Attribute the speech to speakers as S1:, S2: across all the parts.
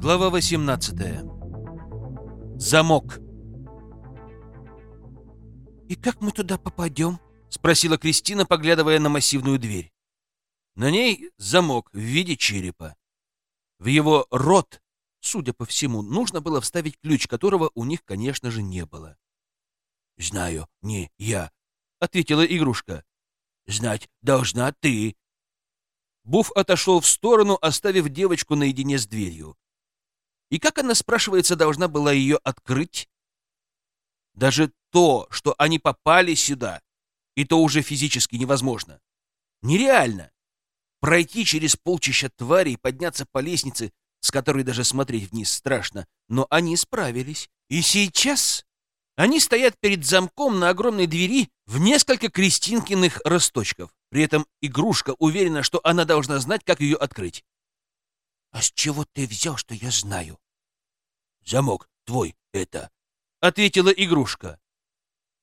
S1: Глава 18. Замок.
S2: «И как мы туда попадем?»
S1: — спросила Кристина, поглядывая на массивную дверь. На ней замок в виде черепа. В его рот, судя по всему, нужно было вставить ключ, которого у них, конечно же, не было.
S2: «Знаю, не я», —
S1: ответила игрушка.
S2: «Знать должна ты».
S1: Буф отошел в сторону, оставив девочку наедине с дверью. И как она, спрашивается, должна была ее открыть? Даже то, что они попали сюда, и то уже физически невозможно. Нереально. Пройти через полчища тварей, подняться по лестнице, с которой даже смотреть вниз страшно, но они справились. И сейчас они стоят перед замком на огромной двери в несколько Кристинкиных росточков. При этом игрушка уверена, что она должна знать, как ее открыть.
S2: «А с чего ты взял, что я знаю?» «Замок твой это», —
S1: ответила игрушка.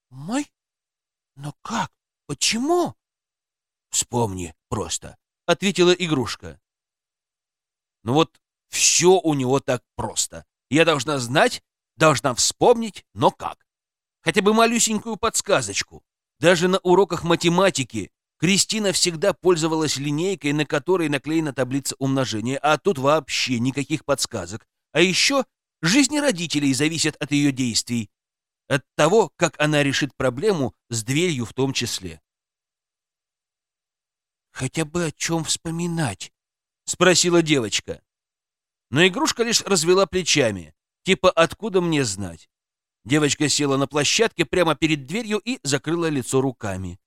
S2: «Мой? Но как? Почему?» «Вспомни просто», —
S1: ответила игрушка. «Ну вот все у него так просто. Я должна знать, должна вспомнить, но как? Хотя бы малюсенькую подсказочку. Даже на уроках математики Кристина всегда пользовалась линейкой, на которой наклеена таблица умножения, а тут вообще никаких подсказок. А еще жизни родителей зависят от ее действий, от того, как она решит проблему с дверью в том числе.
S2: «Хотя бы о чем вспоминать?»
S1: — спросила девочка. Но игрушка лишь развела плечами, типа «откуда мне знать?». Девочка села на площадке прямо перед дверью и закрыла лицо руками.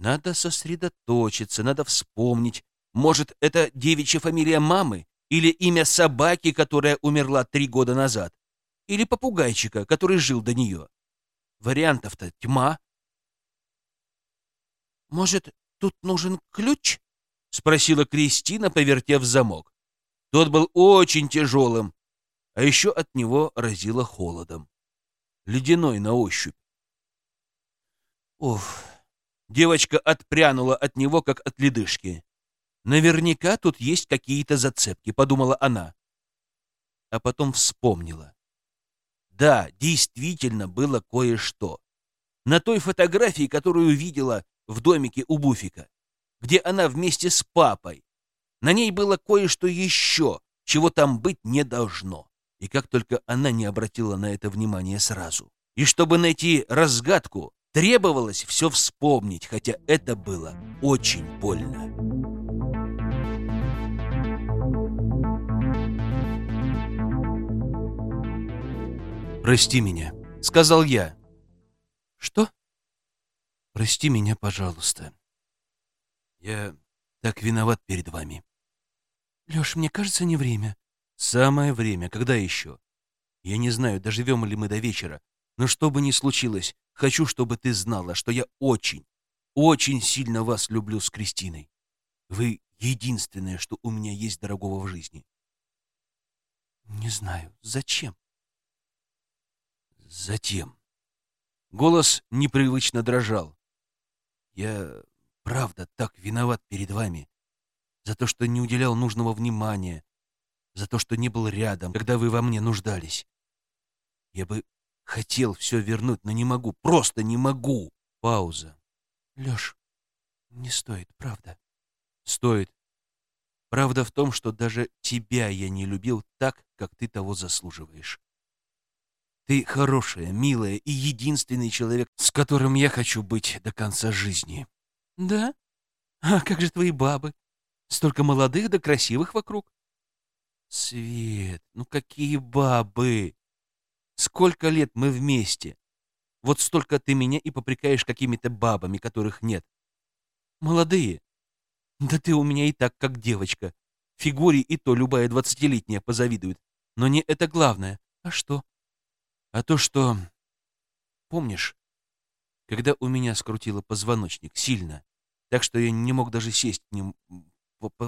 S1: Надо сосредоточиться, надо вспомнить. Может, это девичья фамилия мамы? Или имя собаки, которая умерла три года назад? Или попугайчика, который жил до нее? Вариантов-то тьма.
S2: «Может, тут нужен ключ?»
S1: — спросила Кристина, повертев замок. Тот был очень тяжелым, а еще от него разило холодом. Ледяной на ощупь. Уф, Девочка отпрянула от него, как от ледышки. «Наверняка тут есть какие-то зацепки», — подумала она. А потом вспомнила. Да, действительно было кое-что. На той фотографии, которую видела в домике у Буфика, где она вместе с папой, на ней было кое-что еще, чего там быть не должно. И как только она не обратила на это внимание сразу. И чтобы найти разгадку, Требовалось все вспомнить, хотя это было очень больно. «Прости меня», — сказал я.
S2: «Что?»
S1: «Прости меня, пожалуйста. Я так виноват перед вами».
S2: «Леш, мне кажется, не время».
S1: «Самое время. Когда еще? Я не знаю, доживем ли мы до вечера, но что бы ни случилось, Хочу, чтобы ты знала, что я очень, очень сильно вас люблю с Кристиной. Вы единственное, что у меня есть дорогого в жизни.
S2: Не знаю, зачем?
S1: Затем. Голос непривычно дрожал. Я, правда, так виноват перед вами. За то, что не уделял нужного внимания. За то, что не был рядом, когда вы во мне нуждались. Я бы Хотел все вернуть, но не могу, просто не могу. Пауза.
S2: Леш, не стоит, правда?
S1: Стоит. Правда в том, что даже тебя я не любил так, как ты того заслуживаешь. Ты хорошая, милая и единственный человек, с которым я хочу быть до конца жизни.
S2: Да? А как же твои бабы? Столько молодых да красивых вокруг.
S1: Свет, ну какие бабы? Сколько лет мы вместе? Вот столько ты меня и попрекаешь какими-то бабами, которых нет. Молодые. Да ты у меня и так, как девочка. Фигуре и то любая двадцатилетняя позавидует. Но не это главное. А что? А то, что... Помнишь, когда у меня скрутило позвоночник сильно, так что я не мог даже сесть к ним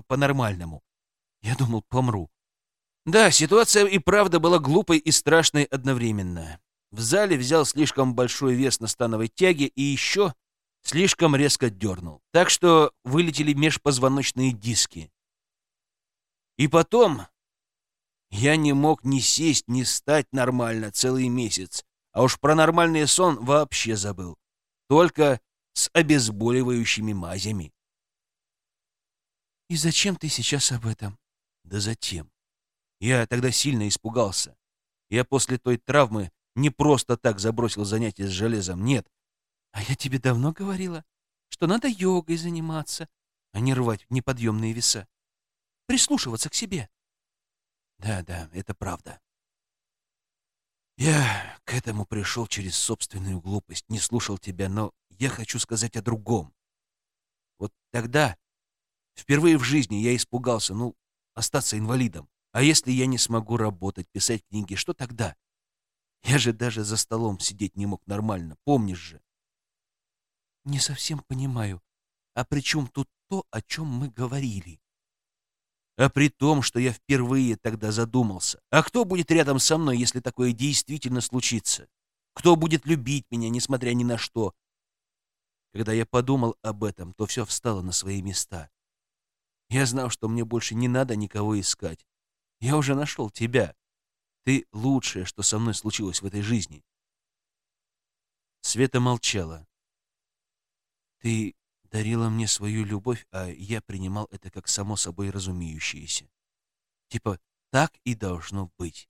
S1: по-нормальному. Я думал, помру. Да, ситуация и правда была глупой и страшной одновременно. В зале взял слишком большой вес на становой тяге и еще слишком резко дернул. Так что вылетели межпозвоночные диски. И потом Я не мог ни сесть, ни стать нормально целый месяц, а уж про нормальный сон вообще забыл. Только с обезболивающими мазями.
S2: «И зачем ты сейчас об этом?»
S1: «Да затем. Я тогда сильно испугался. Я после той травмы не просто так забросил занятия с железом, нет.
S2: А я тебе давно говорила, что надо йогой заниматься, а не рвать неподъемные веса. Прислушиваться к себе.
S1: Да, да, это правда. Я к этому пришел через собственную глупость, не слушал тебя, но я хочу сказать о другом. Вот тогда, впервые в жизни, я испугался, ну, остаться инвалидом. А если я не смогу работать, писать книги, что тогда? Я же даже за столом сидеть не мог нормально, помнишь же?
S2: Не совсем понимаю. А при чем тут то, о чем мы говорили?
S1: А при том, что я впервые тогда задумался. А кто будет рядом со мной, если такое действительно случится? Кто будет любить меня, несмотря ни на что? Когда я подумал об этом, то все встало на свои места. Я знал, что мне больше не надо никого искать. Я уже нашел тебя. Ты лучшее, что со мной случилось в этой жизни. Света молчала. Ты дарила мне свою любовь, а я принимал это как само собой разумеющееся. Типа, так и должно быть.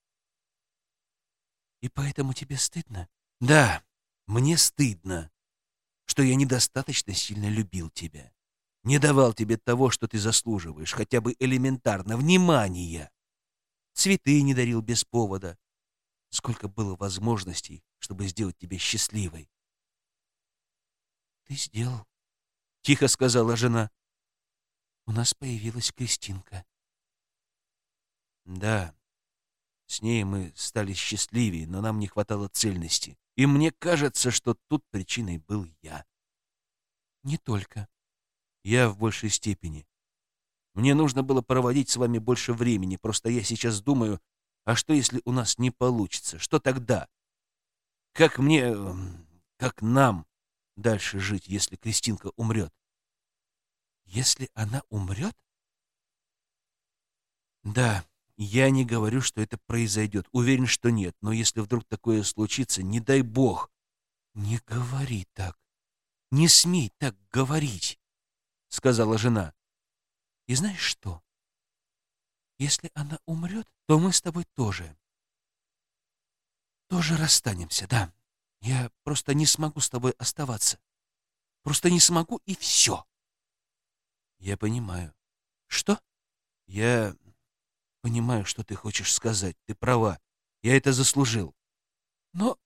S2: И поэтому тебе стыдно?
S1: Да, мне стыдно, что я недостаточно сильно любил тебя. Не давал тебе того, что ты заслуживаешь, хотя бы элементарно, внимания. Цветы не дарил без повода. Сколько было возможностей, чтобы сделать тебя счастливой.
S2: Ты сделал —
S1: тихо сказала жена.
S2: «У нас появилась Кристинка».
S1: «Да, с ней мы стали счастливее, но нам не хватало цельности. И мне кажется, что тут причиной был я».
S2: «Не только».
S1: «Я в большей степени. Мне нужно было проводить с вами больше времени, просто я сейчас думаю, а что, если у нас не получится? Что тогда? Как мне, эм, как нам дальше жить, если Кристинка умрет?
S2: Если она умрет?
S1: Да, я не говорю, что это произойдет. Уверен, что нет. Но если вдруг такое случится, не дай бог.
S2: Не говори так. Не смей так говорить, сказала жена. И знаешь что? Если она умрет, то мы с тобой тоже. Тоже расстанемся, да. Я просто не смогу с тобой оставаться. Просто не смогу, и все.
S1: Я понимаю.
S2: Что?
S1: Я понимаю, что ты хочешь сказать. Ты права. Я это заслужил.
S2: Но...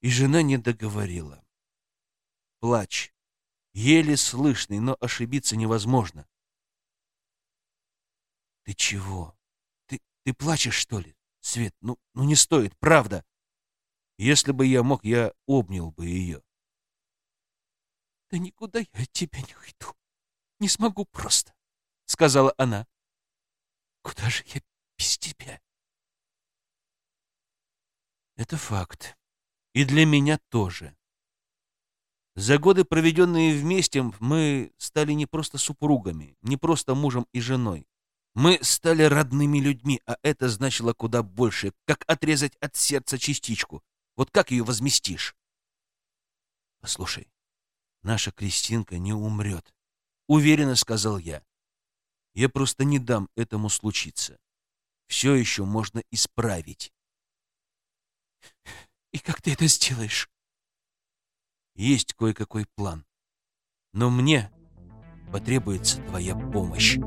S1: И жена не договорила. Плач. Еле слышный, но ошибиться невозможно. Ты чего? Ты, ты плачешь, что ли? Свет, ну, ну не стоит, правда. Если бы я мог, я обнял бы ее.
S2: «Да никуда я от тебя не уйду. Не смогу просто», — сказала она. «Куда же я без тебя?»
S1: Это факт. И для меня тоже. За годы, проведенные вместе, мы стали не просто супругами, не просто мужем и женой. Мы стали родными людьми, а это значило куда больше, как отрезать от сердца частичку, вот как ее возместишь? Послушай, наша Кристинка не умрет. Уверенно сказал я. Я просто не дам этому случиться. Все еще можно исправить.
S2: И как ты это сделаешь?
S1: Есть кое-какой план. Но мне потребуется твоя помощь.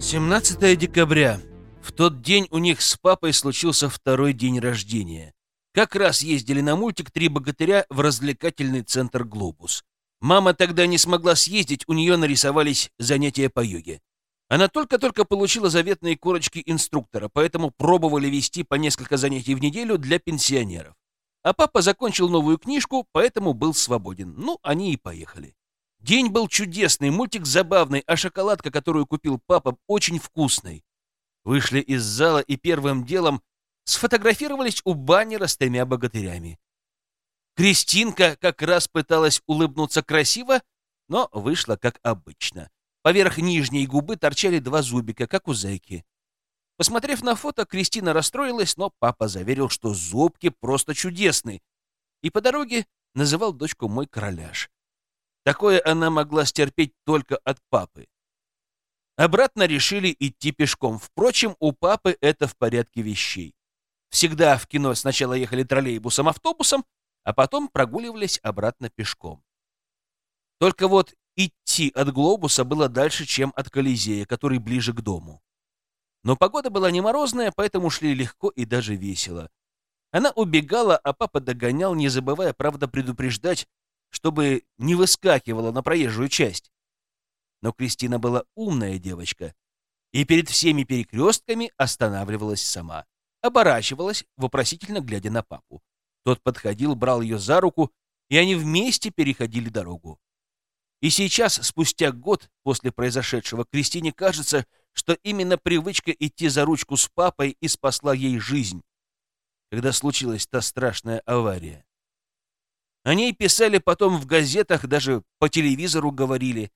S1: 17 декабря. В тот день у них с папой случился второй день рождения. Как раз ездили на мультик «Три богатыря» в развлекательный центр «Глобус». Мама тогда не смогла съездить, у нее нарисовались занятия по йоге. Она только-только получила заветные корочки инструктора, поэтому пробовали вести по несколько занятий в неделю для пенсионеров. А папа закончил новую книжку, поэтому был свободен. Ну, они и поехали. День был чудесный, мультик забавный, а шоколадка, которую купил папа, очень вкусной. Вышли из зала и первым делом сфотографировались у баннера с тремя богатырями. Кристинка как раз пыталась улыбнуться красиво, но вышла как обычно. Поверх нижней губы торчали два зубика, как у зайки. Посмотрев на фото, Кристина расстроилась, но папа заверил, что зубки просто чудесны, и по дороге называл дочку мой короляж. Такое она могла стерпеть только от папы. Обратно решили идти пешком. Впрочем, у папы это в порядке вещей. Всегда в кино сначала ехали троллейбусом-автобусом, а потом прогуливались обратно пешком. Только вот идти от глобуса было дальше, чем от Колизея, который ближе к дому. Но погода была не морозная, поэтому шли легко и даже весело. Она убегала, а папа догонял, не забывая, правда, предупреждать, чтобы не выскакивала на проезжую часть. Но Кристина была умная девочка и перед всеми перекрестками останавливалась сама. Оборачивалась, вопросительно глядя на папу. Тот подходил, брал ее за руку, и они вместе переходили дорогу. И сейчас, спустя год после произошедшего, Кристине кажется, что именно привычка идти за ручку с папой и спасла ей жизнь, когда случилась та страшная авария. О ней писали потом в газетах, даже по телевизору говорили.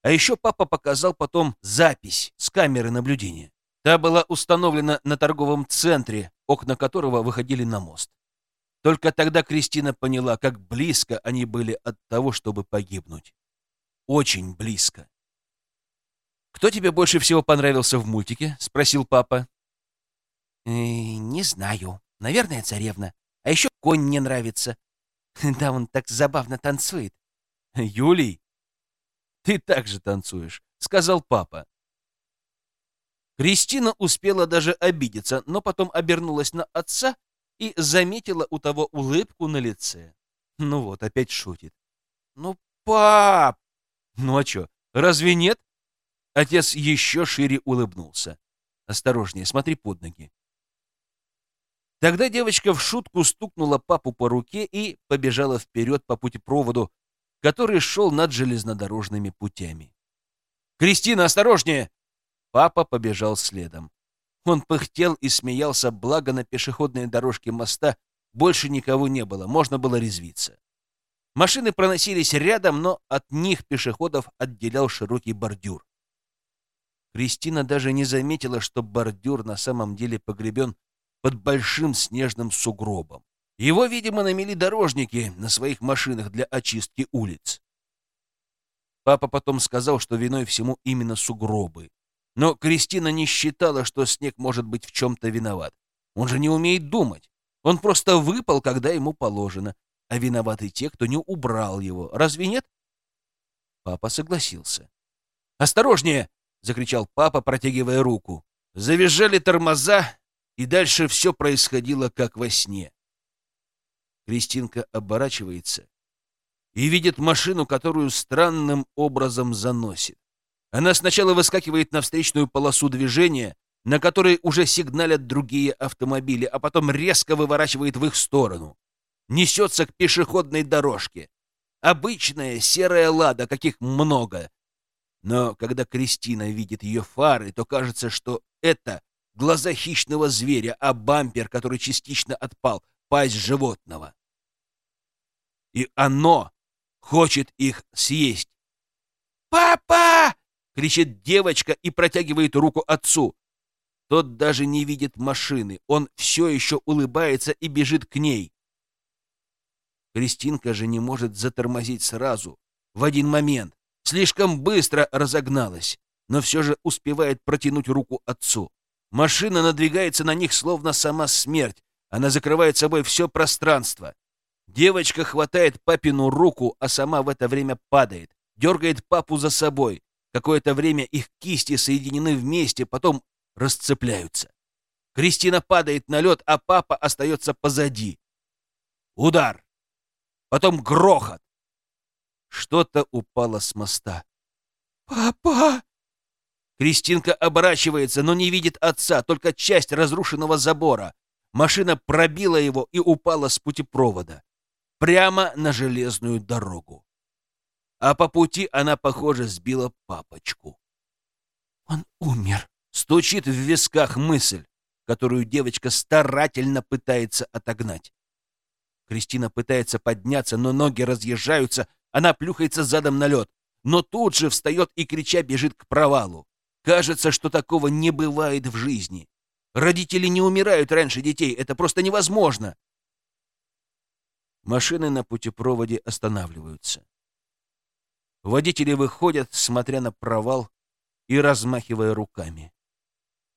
S1: А еще папа показал потом запись с камеры наблюдения. Та была установлена на торговом центре, окна которого выходили на мост. Только тогда Кристина поняла, как близко они были от того, чтобы погибнуть очень близко. «Кто тебе больше всего понравился в мультике?» — спросил папа.
S2: «Э, «Не знаю. Наверное, царевна. А еще конь мне нравится. Да, он так забавно танцует».
S1: «Юлий, ты так же танцуешь», — сказал папа. Кристина успела даже обидеться, но потом обернулась на отца и заметила у того улыбку на лице. Ну вот, опять шутит. «Ну, пап, ну а что, разве нет? Отец еще шире улыбнулся. Осторожнее, смотри под ноги. Тогда девочка в шутку стукнула папу по руке и побежала вперед по путепроводу, который шел над железнодорожными путями. «Кристина, осторожнее!» Папа побежал следом. Он пыхтел и смеялся, благо на пешеходной дорожке моста больше никого не было, можно было резвиться. Машины проносились рядом, но от них пешеходов отделял широкий бордюр. Кристина даже не заметила, что бордюр на самом деле погребен под большим снежным сугробом. Его, видимо, намели дорожники на своих машинах для очистки улиц. Папа потом сказал, что виной всему именно сугробы. Но Кристина не считала, что снег может быть в чем-то виноват. Он же не умеет думать. Он просто выпал, когда ему положено, а виноваты те, кто не убрал его. Разве нет? Папа согласился. «Осторожнее!» — закричал папа, протягивая руку. Завизжали тормоза, и дальше все происходило как во сне. Кристинка оборачивается и видит машину, которую странным образом заносит. Она сначала выскакивает на встречную полосу движения, на которой уже сигналят другие автомобили, а потом резко выворачивает в их сторону несется к пешеходной дорожке. Обычная серая лада, каких много. Но когда Кристина видит ее фары, то кажется, что это глаза хищного зверя, а бампер, который частично отпал, пасть животного. И оно хочет их съесть. «Папа!» — кричит девочка и протягивает руку отцу. Тот даже не видит машины, он все еще улыбается и бежит к ней. Кристинка же не может затормозить сразу, в один момент. Слишком быстро разогналась, но все же успевает протянуть руку отцу. Машина надвигается на них, словно сама смерть. Она закрывает собой все пространство. Девочка хватает папину руку, а сама в это время падает, дергает папу за собой. Какое-то время их кисти соединены вместе, потом расцепляются. Кристина падает на лед, а папа остается позади. Удар! потом грохот. Что-то упало с моста. «Папа!» Кристинка оборачивается, но не видит отца, только часть разрушенного забора. Машина пробила его и упала с путепровода. Прямо на железную дорогу. А по пути она, похоже, сбила папочку. «Он умер!» Стучит в висках мысль, которую девочка старательно пытается отогнать. Кристина пытается подняться, но ноги разъезжаются, она плюхается задом на лед, но тут же встает и, крича, бежит к провалу. Кажется, что такого не бывает в жизни. Родители не умирают раньше детей, это просто невозможно. Машины на путепроводе останавливаются. Водители выходят, смотря на провал и размахивая руками.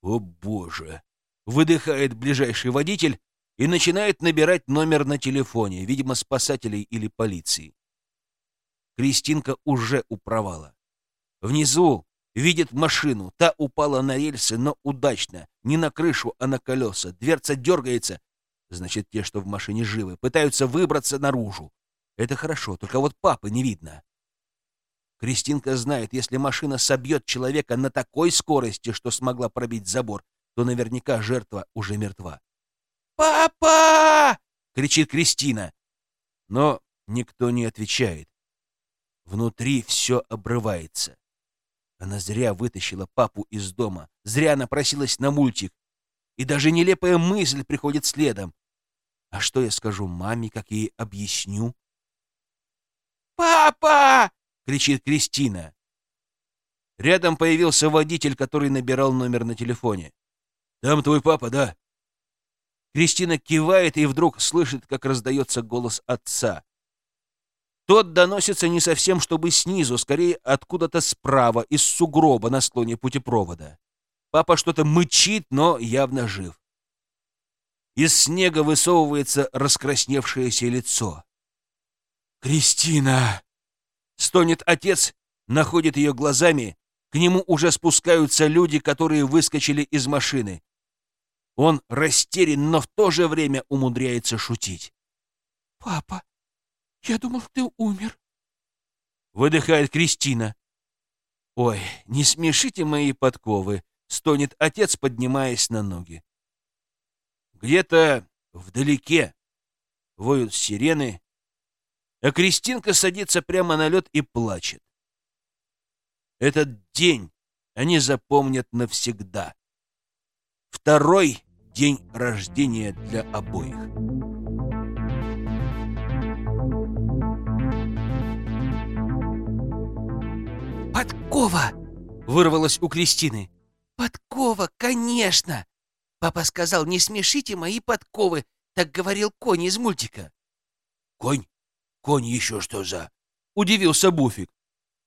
S1: «О, Боже!» — выдыхает ближайший водитель и начинает набирать номер на телефоне, видимо, спасателей или полиции. Кристинка уже у провала. Внизу видит машину. Та упала на рельсы, но удачно. Не на крышу, а на колеса. Дверца дергается. Значит, те, что в машине живы, пытаются выбраться наружу. Это хорошо, только вот папы не видно. Кристинка знает, если машина собьет человека на такой скорости, что смогла пробить забор, то наверняка жертва уже мертва. «Папа!» — кричит Кристина. Но никто не отвечает. Внутри все обрывается. Она зря вытащила папу из дома, зря напросилась на мультик. И даже нелепая мысль приходит следом. А что я скажу маме, как ей объясню? «Папа!» — кричит Кристина. Рядом появился водитель, который набирал номер на телефоне. «Там твой папа, да?» Кристина кивает и вдруг слышит, как раздается голос отца. Тот доносится не совсем чтобы снизу, скорее откуда-то справа, из сугроба на склоне путепровода. Папа что-то мычит, но явно жив. Из снега высовывается раскрасневшееся лицо. «Кристина!» Стонет отец, находит ее глазами. К нему уже спускаются люди, которые выскочили из машины. Он растерян, но в то же время умудряется шутить. «Папа, я думал, ты умер». Выдыхает Кристина. «Ой, не смешите мои подковы», — стонет отец, поднимаясь на ноги. Где-то вдалеке воют сирены, а Кристинка садится прямо на лед и плачет. Этот день они запомнят навсегда. Второй день рождения для обоих. «Подкова!» — вырвалась у Кристины. «Подкова, конечно! Папа сказал, не смешите мои подковы!» — так говорил конь из мультика. «Конь? Конь еще что за? Удивился Буфик.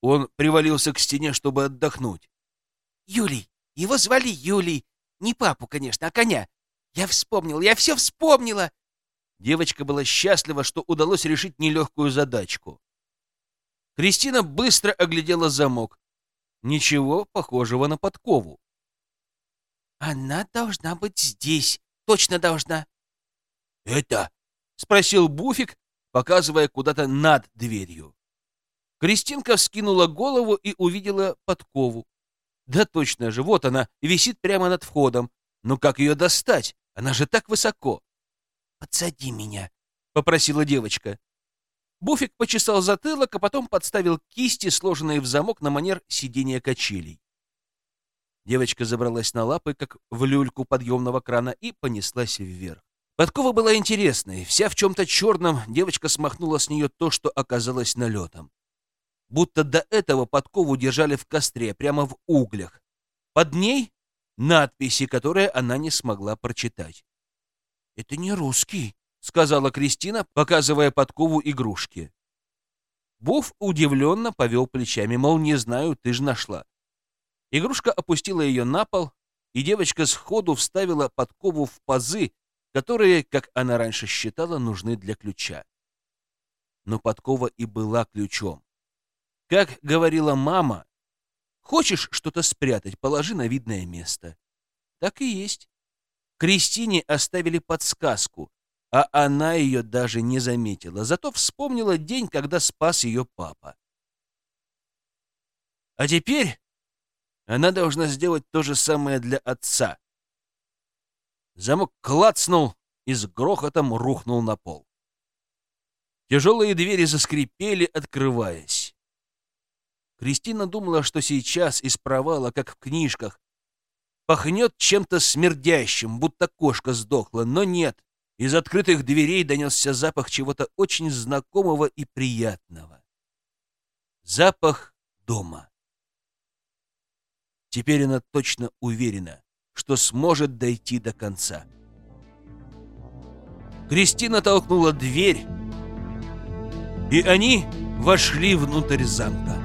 S1: Он привалился к стене, чтобы отдохнуть. Юлий. Его звали Юлий. Не папу, конечно, а коня. Я вспомнил, я все вспомнила. Девочка была счастлива, что удалось решить нелегкую задачку. Кристина быстро оглядела замок. Ничего похожего на подкову. «Она должна быть здесь. Точно должна». «Это?» — спросил Буфик, показывая куда-то над дверью. Кристинка вскинула голову и увидела подкову. Да точно же, вот она, висит прямо над входом. Но как ее достать? Она же так высоко. «Подсади меня», — попросила девочка. Буфик почесал затылок, а потом подставил кисти, сложенные в замок на манер сидения качелей. Девочка забралась на лапы, как в люльку подъемного крана, и понеслась вверх. Подкова была интересной. Вся в чем-то черном, девочка смахнула с нее то, что оказалось налетом. Будто до этого подкову держали в костре, прямо в углях. Под ней надписи, которые она не смогла прочитать. «Это не русский», — сказала Кристина, показывая подкову игрушки. Буф удивленно повел плечами, мол, не знаю, ты же нашла. Игрушка опустила ее на пол, и девочка сходу вставила подкову в пазы, которые, как она раньше считала, нужны для ключа. Но подкова и была ключом. Как говорила мама, хочешь что-то спрятать, положи на видное место. Так и есть. Кристине оставили подсказку, а она ее даже не заметила, зато вспомнила день, когда спас ее папа. А теперь она должна сделать то же самое для отца. Замок клацнул и с грохотом рухнул на пол. Тяжелые двери заскрипели, открываясь. Кристина думала, что сейчас из провала, как в книжках, пахнет чем-то смердящим, будто кошка сдохла, но нет. Из открытых дверей донесся запах чего-то очень знакомого и приятного. Запах дома. Теперь она точно уверена, что сможет дойти до конца. Кристина толкнула дверь, и они вошли внутрь замка.